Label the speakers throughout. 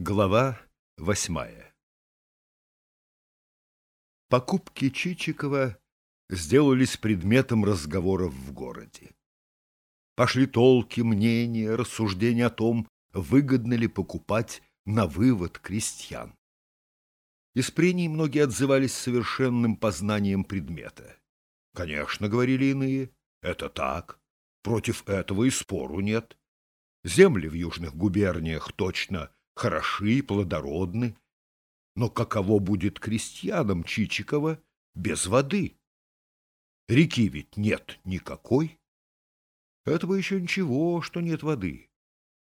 Speaker 1: Глава восьмая Покупки Чичикова сделались предметом разговоров в городе. Пошли толки, мнения, рассуждения о том, выгодно ли покупать на вывод крестьян. Из прений многие отзывались совершенным познанием предмета. Конечно, говорили иные, это так, против этого и спору нет. Земли в южных губерниях точно – хороши плодородны. Но каково будет крестьянам Чичикова без воды? Реки ведь нет никакой. Этого еще ничего, что нет воды.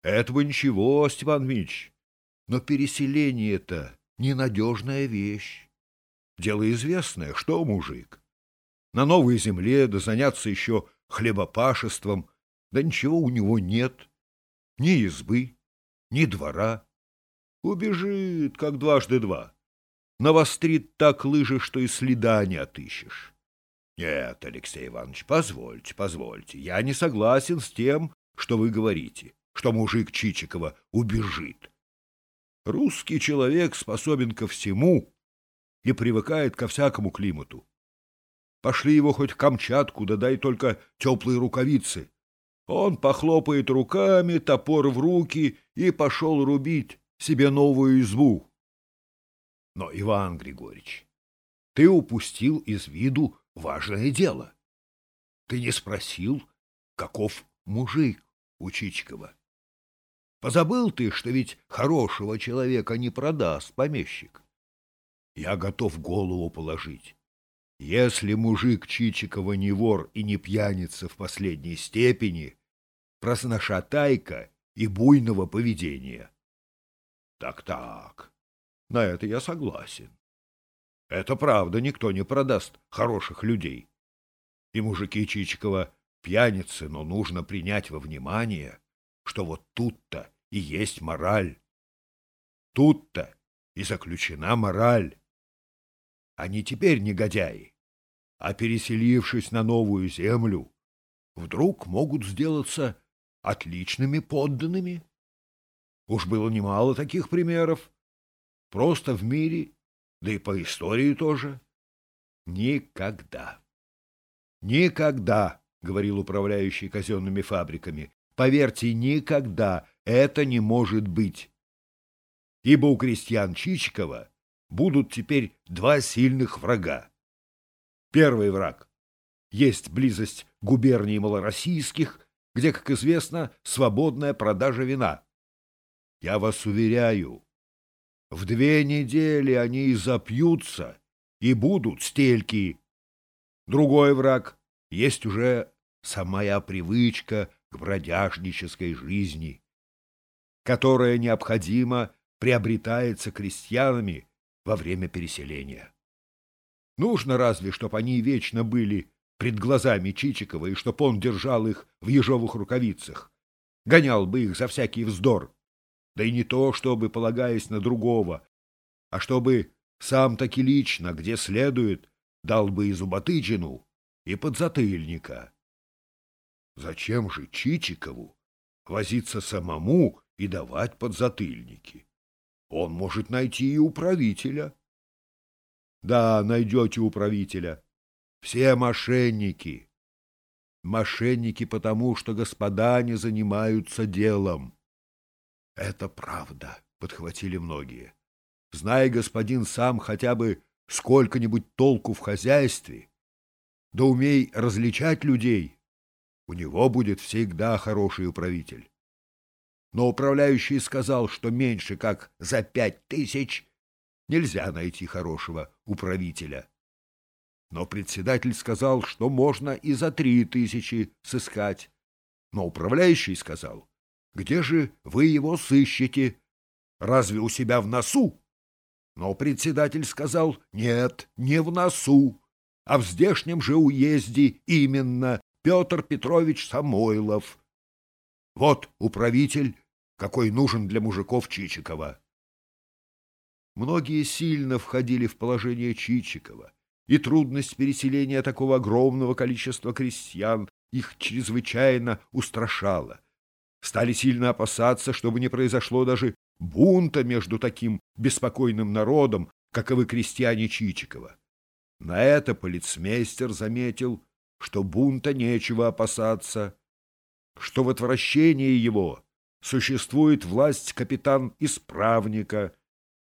Speaker 1: Этого ничего, Степан Ильич. Но переселение это ненадежная вещь. Дело известное, что мужик. На новой земле да заняться еще хлебопашеством, да ничего у него нет. Ни избы, ни двора, Убежит, как дважды два. Навострит так лыжи, что и следа не отыщешь. Нет, Алексей Иванович, позвольте, позвольте. Я не согласен с тем, что вы говорите, что мужик Чичикова убежит. Русский человек способен ко всему и привыкает ко всякому климату. Пошли его хоть в Камчатку, да дай только теплые рукавицы. Он похлопает руками, топор в руки и пошел рубить себе новую избу. Но, Иван Григорьевич, ты упустил из виду важное дело. Ты не спросил, каков мужик у Чичкова. Позабыл ты, что ведь хорошего человека не продаст помещик. Я готов голову положить. Если мужик Чичикова не вор и не пьяница в последней степени, просношатайка и буйного поведения, так-так, на это я согласен. Это правда, никто не продаст хороших людей. И мужики Чичикова пьяницы, но нужно принять во внимание, что вот тут-то и есть мораль. Тут-то и заключена мораль. Они теперь негодяи, а переселившись на новую землю, вдруг могут сделаться отличными подданными. Уж было немало таких примеров. Просто в мире, да и по истории тоже. Никогда. Никогда, говорил управляющий казенными фабриками, поверьте, никогда это не может быть. Ибо у крестьян Чичикова будут теперь два сильных врага. Первый враг есть близость губернии малороссийских, где, как известно, свободная продажа вина. Я вас уверяю, в две недели они и запьются, и будут стельки. Другой враг есть уже самая привычка к бродяжнической жизни, которая необходимо приобретается крестьянами во время переселения. Нужно разве, чтобы они вечно были пред глазами Чичикова, и чтоб он держал их в ежовых рукавицах, гонял бы их за всякий вздор да и не то, чтобы полагаясь на другого, а чтобы сам таки лично, где следует, дал бы и зуботычину, и подзатыльника. Зачем же Чичикову возиться самому и давать подзатыльники? Он может найти и управителя. Да, найдете управителя. Все мошенники. Мошенники потому, что господа не занимаются делом. Это правда, подхватили многие. Зная господин сам хотя бы сколько-нибудь толку в хозяйстве, да умей различать людей, у него будет всегда хороший управитель. Но управляющий сказал, что меньше как за пять тысяч нельзя найти хорошего управителя. Но председатель сказал, что можно и за три тысячи сыскать. Но управляющий сказал, где же вы его сыщете? Разве у себя в носу? Но председатель сказал, нет, не в носу, а в здешнем же уезде именно Петр Петрович Самойлов. Вот управитель, какой нужен для мужиков Чичикова. Многие сильно входили в положение Чичикова, и трудность переселения такого огромного количества крестьян их чрезвычайно устрашала стали сильно опасаться, чтобы не произошло даже бунта между таким беспокойным народом, каковы крестьяне Чичикова. На это полицмейстер заметил, что бунта нечего опасаться, что в отвращении его существует власть капитан-исправника,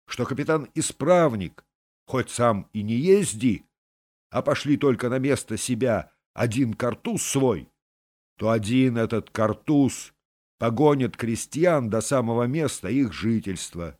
Speaker 1: что капитан-исправник, хоть сам и не езди, а пошли только на место себя один картуз свой, то один этот картуз погонит крестьян до самого места их жительства.